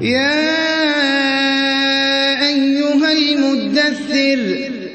يَا أَيُّهَا الْمُدَّثِّرُ